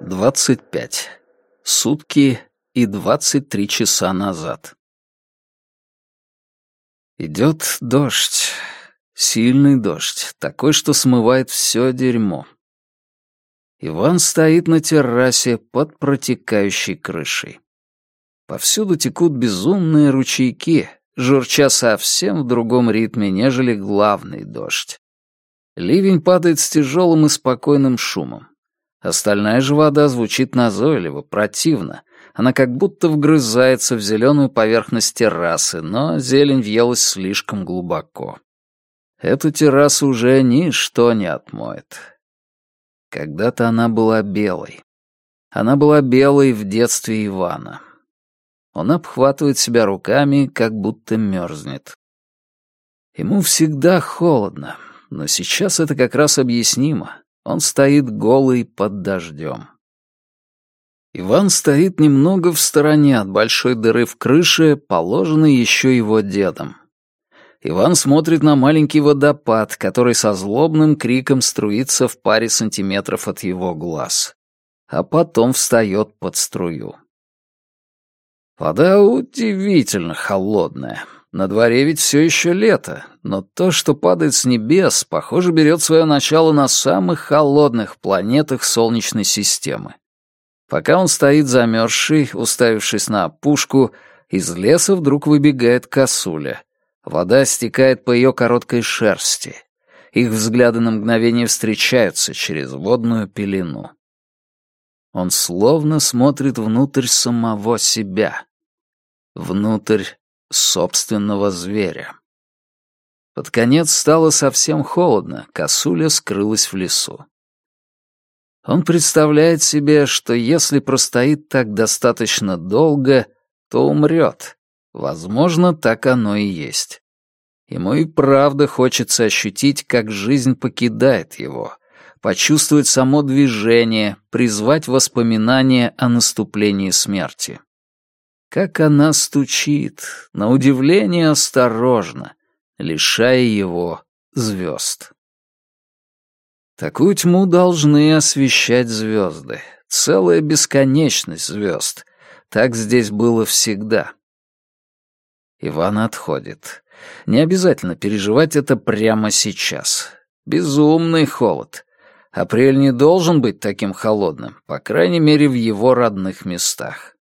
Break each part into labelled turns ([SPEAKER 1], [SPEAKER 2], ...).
[SPEAKER 1] Двадцать пять. Сутки и двадцать три часа назад. Идет дождь. Сильный дождь, такой, что смывает все дерьмо. Иван стоит на террасе под протекающей крышей. Повсюду текут безумные ручейки, журча совсем в другом ритме, нежели главный дождь. Ливень падает с тяжелым и спокойным шумом. Остальная же вода звучит назойливо, противно. Она как будто вгрызается в зеленую поверхность террасы, но зелень въелась слишком глубоко. Эту террасу уже ничто не отмоет. Когда-то она была белой. Она была белой в детстве Ивана. Он обхватывает себя руками, как будто мерзнет. Ему всегда холодно, но сейчас это как раз объяснимо. Он стоит голый под дождем. Иван стоит немного в стороне от большой дыры в крыше, положенной еще его дедом. Иван смотрит на маленький водопад, который со злобным криком струится в паре сантиметров от его глаз, а потом встает под струю. Вода удивительно холодная. На дворе ведь все еще лето, но то, что падает с небес, похоже, берет свое начало на самых холодных планетах Солнечной системы. Пока он стоит замерзший, уставившись на опушку, из леса вдруг выбегает косуля. Вода стекает по ее короткой шерсти. Их взгляды на мгновение встречаются через водную пелену. Он словно смотрит внутрь самого себя. Внутрь собственного зверя. Под конец стало совсем холодно, косуля скрылась в лесу. Он представляет себе, что если простоит так достаточно долго, то умрет. Возможно, так оно и есть. Ему и правда хочется ощутить, как жизнь покидает его, почувствовать само движение, призвать воспоминания о наступлении смерти. Как она стучит, на удивление осторожно, лишая его звезд. Такую тьму должны освещать звезды, целая бесконечность звезд. Так здесь было всегда. Иван отходит. Не обязательно переживать это прямо сейчас. Безумный холод. Апрель не должен быть таким холодным, по крайней мере, в его родных местах.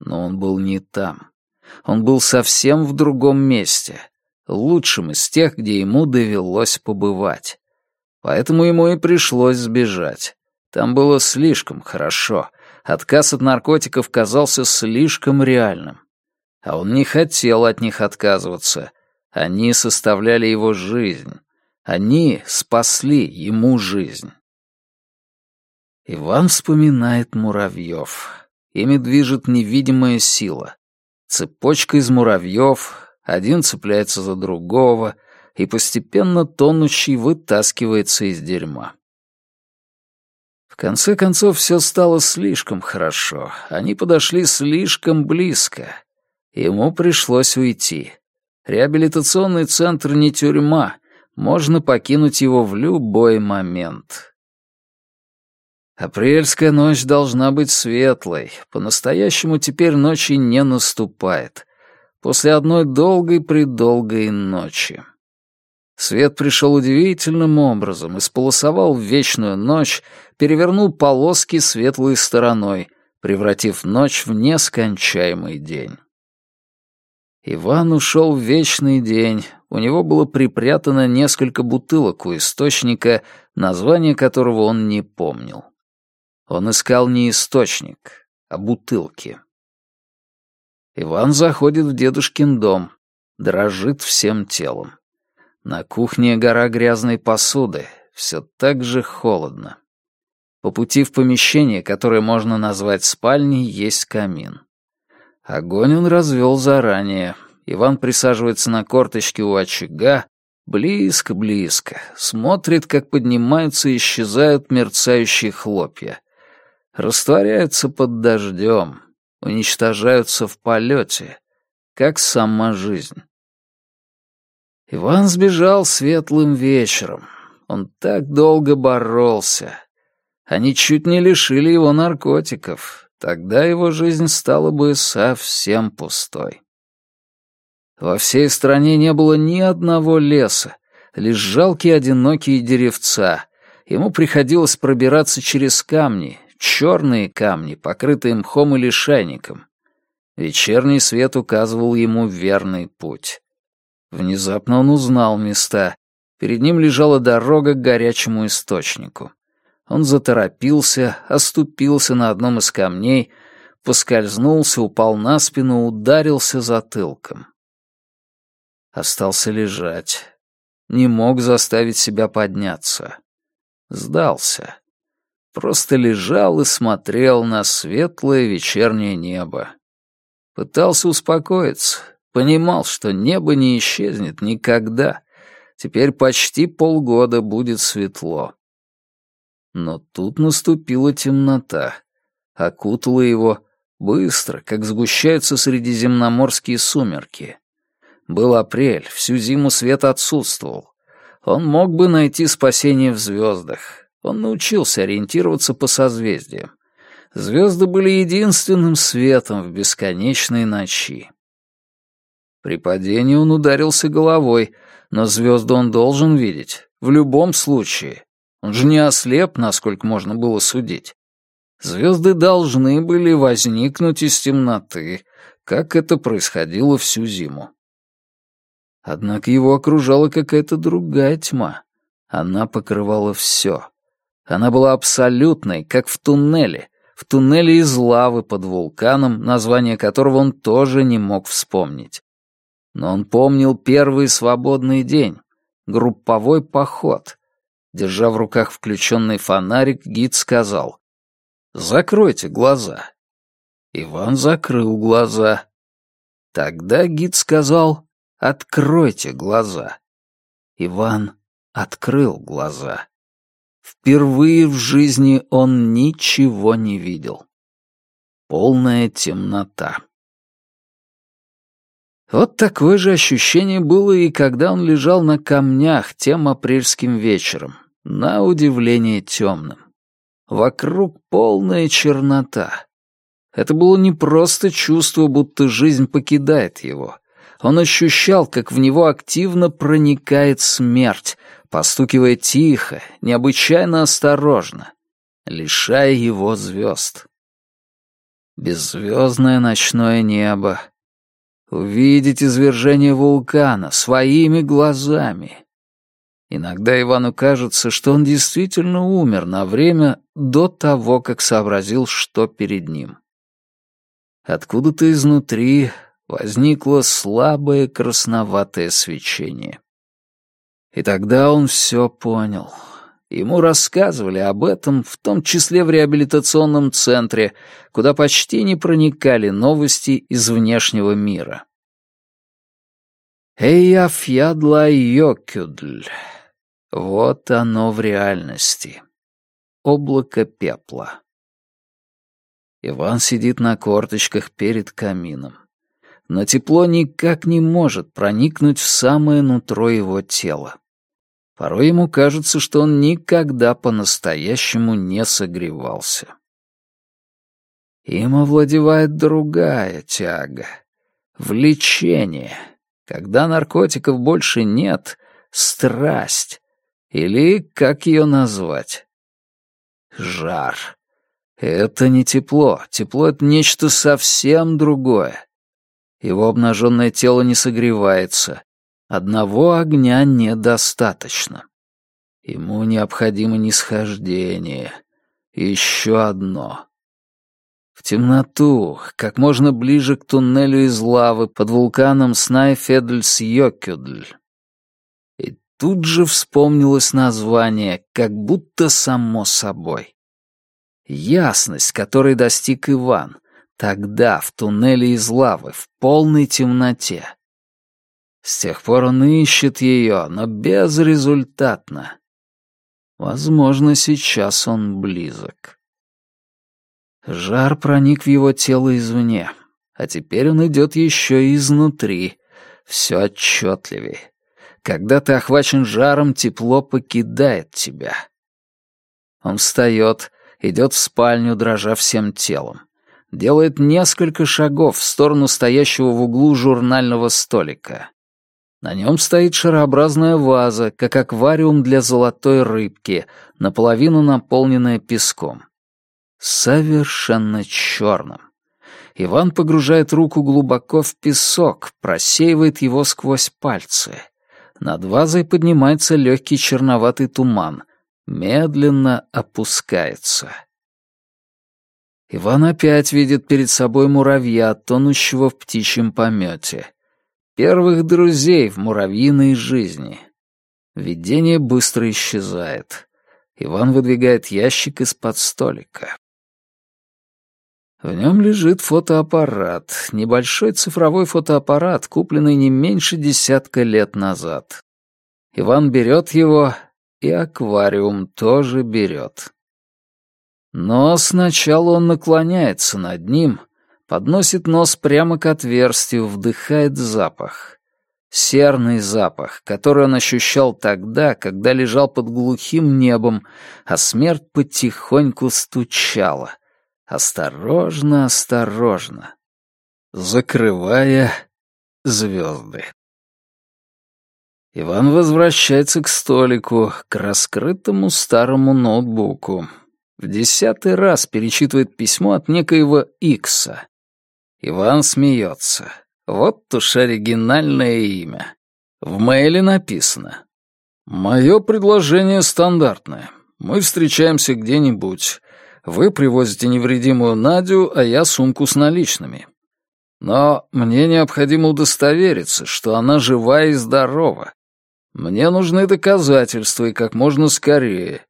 [SPEAKER 1] Но он был не там. Он был совсем в другом месте, лучшим из тех, где ему довелось побывать. Поэтому ему и пришлось сбежать. Там было слишком хорошо. Отказ от наркотиков казался слишком реальным. А он не хотел от них отказываться. Они составляли его жизнь. Они спасли ему жизнь. Иван вспоминает муравьев. Ими движет невидимая сила. Цепочка из муравьев, один цепляется за другого, и постепенно тонущий вытаскивается из дерьма. В конце концов, все стало слишком хорошо. Они подошли слишком близко. Ему пришлось уйти. Реабилитационный центр не тюрьма. Можно покинуть его в любой момент. Апрельская ночь должна быть светлой. По-настоящему теперь ночи не наступает. После одной долгой-предолгой ночи. Свет пришел удивительным образом, исполосовал вечную ночь, перевернул полоски светлой стороной, превратив ночь в нескончаемый день. Иван ушел в вечный день. У него было припрятано несколько бутылок у источника, название которого он не помнил. Он искал не источник, а бутылки. Иван заходит в дедушкин дом, дрожит всем телом. На кухне гора грязной посуды, все так же холодно. По пути в помещение, которое можно назвать спальней, есть камин. Огонь он развел заранее. Иван присаживается на корточки у очага, близко-близко, смотрит, как поднимаются и исчезают мерцающие хлопья растворяются под дождем, уничтожаются в полете, как сама жизнь. Иван сбежал светлым вечером. Он так долго боролся. Они чуть не лишили его наркотиков. Тогда его жизнь стала бы совсем пустой. Во всей стране не было ни одного леса, лишь жалкие одинокие деревца. Ему приходилось пробираться через камни, черные камни, покрытые мхом или шайником. Вечерний свет указывал ему верный путь. Внезапно он узнал места. Перед ним лежала дорога к горячему источнику. Он заторопился, оступился на одном из камней, поскользнулся, упал на спину, ударился затылком. Остался лежать. Не мог заставить себя подняться. Сдался. Просто лежал и смотрел на светлое вечернее небо. Пытался успокоиться, понимал, что небо не исчезнет никогда. Теперь почти полгода будет светло. Но тут наступила темнота. Окутала его быстро, как сгущаются средиземноморские сумерки. Был апрель, всю зиму свет отсутствовал. Он мог бы найти спасение в звездах. Он научился ориентироваться по созвездиям. Звезды были единственным светом в бесконечной ночи. При падении он ударился головой, но звезды он должен видеть, в любом случае. Он же не ослеп, насколько можно было судить. Звезды должны были возникнуть из темноты, как это происходило всю зиму. Однако его окружала какая-то другая тьма. Она покрывала все. Она была абсолютной, как в туннеле, в туннеле из лавы под вулканом, название которого он тоже не мог вспомнить. Но он помнил первый свободный день, групповой поход, Держа в руках включенный фонарик, гид сказал «Закройте глаза». Иван закрыл глаза. Тогда гид сказал «Откройте глаза». Иван открыл глаза. Впервые в жизни он ничего не видел. Полная темнота. Вот такое же ощущение было и когда он лежал на камнях тем апрельским вечером, на удивление темным. Вокруг полная чернота. Это было не просто чувство, будто жизнь покидает его. Он ощущал, как в него активно проникает смерть, постукивая тихо, необычайно осторожно, лишая его звезд. Беззвездное ночное небо, увидеть извержение вулкана своими глазами. Иногда Ивану кажется, что он действительно умер на время до того, как сообразил, что перед ним. Откуда-то изнутри возникло слабое красноватое свечение. И тогда он все понял. Ему рассказывали об этом, в том числе в реабилитационном центре, куда почти не проникали новости из внешнего мира. Эйяфьядла Йокюдль. Вот оно в реальности. Облако пепла. Иван сидит на корточках перед камином. Но тепло никак не может проникнуть в самое нутро его тела. Порой ему кажется, что он никогда по-настоящему не согревался. Им овладевает другая тяга — влечение. Когда наркотиков больше нет, страсть. Или как ее назвать? Жар. Это не тепло. Тепло — это нечто совсем другое. Его обнаженное тело не согревается. Одного огня недостаточно. Ему необходимо нисхождение. Еще одно. В темноту, как можно ближе к туннелю из лавы под вулканом Снайфедльс-Йокюдль. И тут же вспомнилось название, как будто само собой. Ясность, которой достиг Иван, тогда в туннеле из лавы, в полной темноте. С тех пор он ищет ее, но безрезультатно. Возможно, сейчас он близок. Жар проник в его тело извне, а теперь он идет еще изнутри. Все отчетливее. Когда ты охвачен жаром, тепло покидает тебя. Он встает, идет в спальню, дрожа всем телом. Делает несколько шагов в сторону стоящего в углу журнального столика. На нем стоит шарообразная ваза, как аквариум для золотой рыбки, наполовину наполненная песком. Совершенно черным. Иван погружает руку глубоко в песок, просеивает его сквозь пальцы. Над вазой поднимается легкий черноватый туман, медленно опускается. Иван опять видит перед собой муравья, тонущего в птичьем помете. Первых друзей в муравьиной жизни. Видение быстро исчезает. Иван выдвигает ящик из-под столика. В нем лежит фотоаппарат, небольшой цифровой фотоаппарат, купленный не меньше десятка лет назад. Иван берет его, и аквариум тоже берет. Но сначала он наклоняется над ним, подносит нос прямо к отверстию, вдыхает запах. Серный запах, который он ощущал тогда, когда лежал под глухим небом, а смерть потихоньку стучала. Осторожно, осторожно, закрывая звезды. Иван возвращается к столику, к раскрытому старому ноутбуку. В десятый раз перечитывает письмо от некоего Икса. Иван смеется. Вот уж оригинальное имя. В мейле написано. «Мое предложение стандартное. Мы встречаемся где-нибудь. Вы привозите невредимую Надю, а я сумку с наличными. Но мне необходимо удостовериться, что она жива и здорова. Мне нужны доказательства и как можно скорее.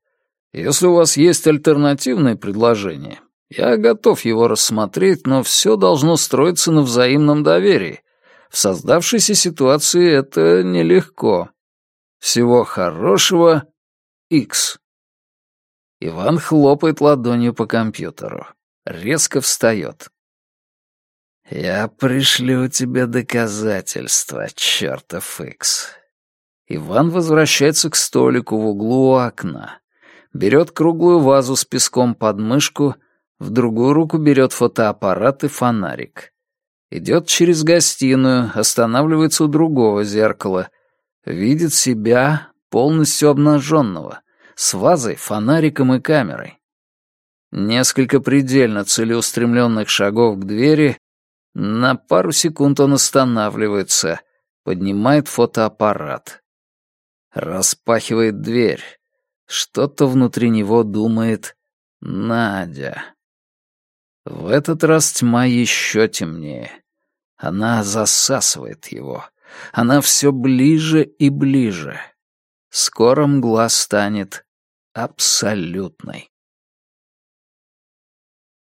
[SPEAKER 1] Если у вас есть альтернативное предложение, я готов его рассмотреть, но все должно строиться на взаимном доверии. В создавшейся ситуации это нелегко. Всего хорошего, X. Иван хлопает ладонью по компьютеру. Резко встает. «Я пришлю тебе доказательства, чертов Икс». Иван возвращается к столику в углу у окна. Берет круглую вазу с песком под мышку, в другую руку берет фотоаппарат и фонарик. Идет через гостиную, останавливается у другого зеркала. Видит себя полностью обнаженного — с вазой, фонариком и камерой. Несколько предельно целеустремленных шагов к двери, на пару секунд он останавливается, поднимает фотоаппарат. Распахивает дверь. Что-то внутри него думает «Надя». В этот раз тьма еще темнее. Она засасывает его. Она все ближе и ближе. Скоро мгла станет абсолютной.